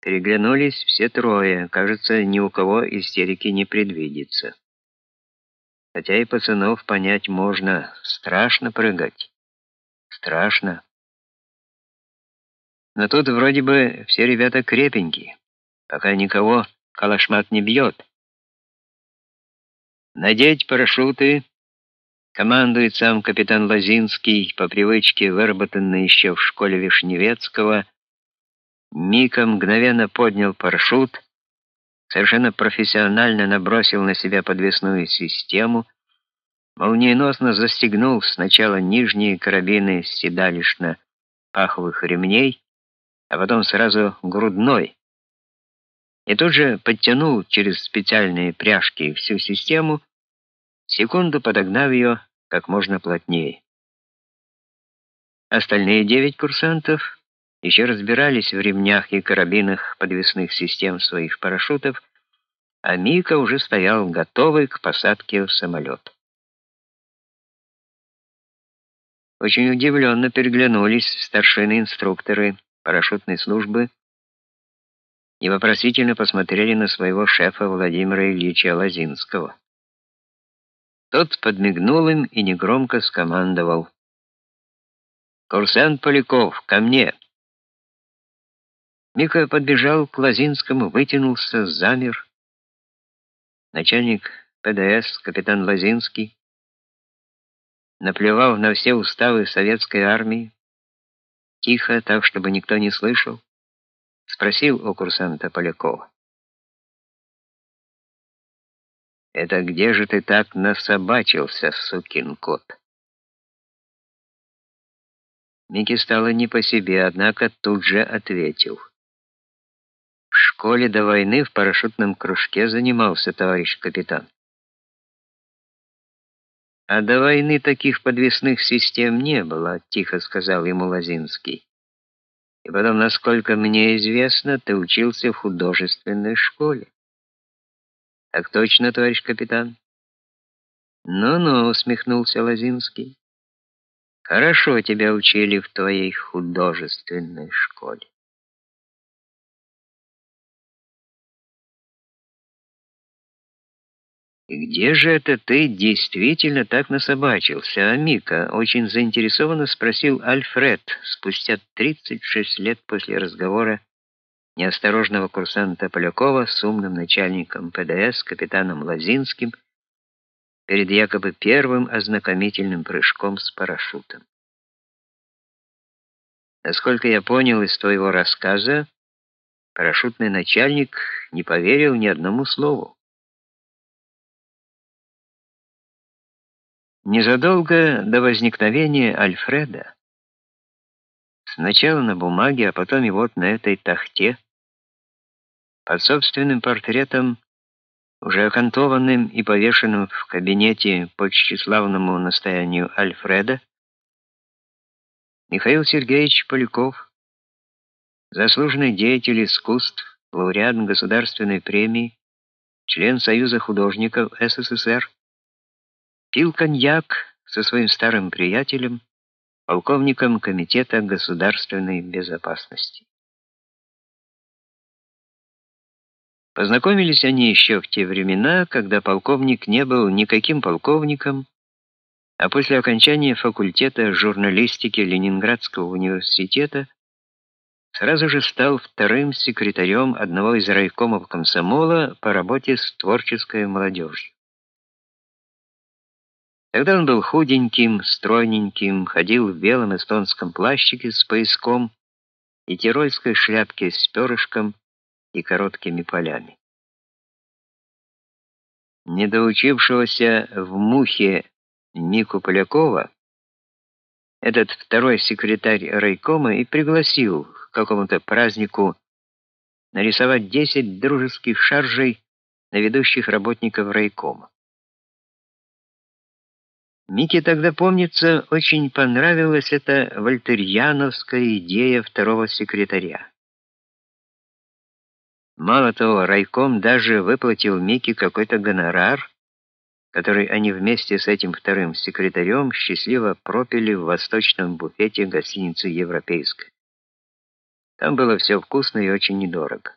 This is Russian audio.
Переглянулись все трое. Кажется, ни у кого истерики не предвидится. Хотя и пацанов понять можно. Страшно прыгать. Страшно. Но тут вроде бы все ребята крепенькие. Пока никого калашмат не бьет. Надеть парашюты, командует сам капитан Лозинский, по привычке выработанный еще в школе Вишневецкого. Мика мгновенно поднял парашют, совершенно профессионально набросил на себя подвесную систему, молниеносно застегнул сначала нижние карабины седалищно-паховых ремней, а потом сразу грудной, и тут же подтянул через специальные пряжки всю систему, секунду подогнав ее как можно плотнее. Остальные девять курсантов еще разбирались в ремнях и карабинах подвесных систем своих парашютов, а Мика уже стоял готовый к посадке в самолет. Очень удивленно переглянулись старшины-инструкторы парашютной службы и вопросительно посмотрели на своего шефа Владимира Ильича Лозинского. Тот подмигнул им и негромко скомандовал: "Курсант Поляков, ко мне!" Мика подбежал к Лозинскому, вытянулся, замер. Начальник ПДС, капитан Лозинский, наплевав на все уставы советской армии, тихо, так чтобы никто не слышал, спросил у курсанта Полякова. «Это где же ты так насобачился, сукин кот?» Микки стало не по себе, однако тут же ответил. «В школе до войны в парашютном кружке занимался товарищ капитан». «А до войны таких подвесных систем не было», — тихо сказал ему Лозинский. И потом, насколько мне известно, ты учился в художественной школе. Так точно, товарищ капитан? Ну-ну, усмехнулся Лозинский. Хорошо тебя учили в твоей художественной школе. Где же это ты действительно так насобачился, Амика? Очень заинтересованно спросил Альфред, спустя 36 лет после разговора неосторожного курсанта Полякова с умным начальником ПДС капитаном Лазинским перед якобы первым ознакомительным прыжком с парашютом. Насколько я понял из твоего рассказа, парашютный начальник не поверил ни одному слову. Незадолго до возникновения Альфреда, сначала на бумаге, а потом и вот на этой тахте, под собственным портретом, уже окантованным и повешенным в кабинете по тщеславному настоянию Альфреда, Михаил Сергеевич Поляков, заслуженный деятель искусств, лауреат государственной премии, член Союза художников СССР, пил коньяк со своим старым приятелем, полковником комитета государственной безопасности. Познакомились они еще в те времена, когда полковник не был никаким полковником, а после окончания факультета журналистики Ленинградского университета сразу же стал вторым секретарем одного из райкомов комсомола по работе с творческой молодежью. Тогда он был худеньким, стройненьким, ходил в белом эстонском плащике с пояском и тирольской шляпке с перышком и короткими полями. Недоучившегося в мухе Нику Полякова этот второй секретарь райкома и пригласил к какому-то празднику нарисовать 10 дружеских шаржей на ведущих работников райкома. Мике тогда, помнится, очень понравилась эта вольтерьяновская идея второго секретаря. Мало того, райком даже выплатил Мике какой-то гонорар, который они вместе с этим вторым секретарем счастливо пропили в восточном буфете гостиницы «Европейская». Там было все вкусно и очень недорого.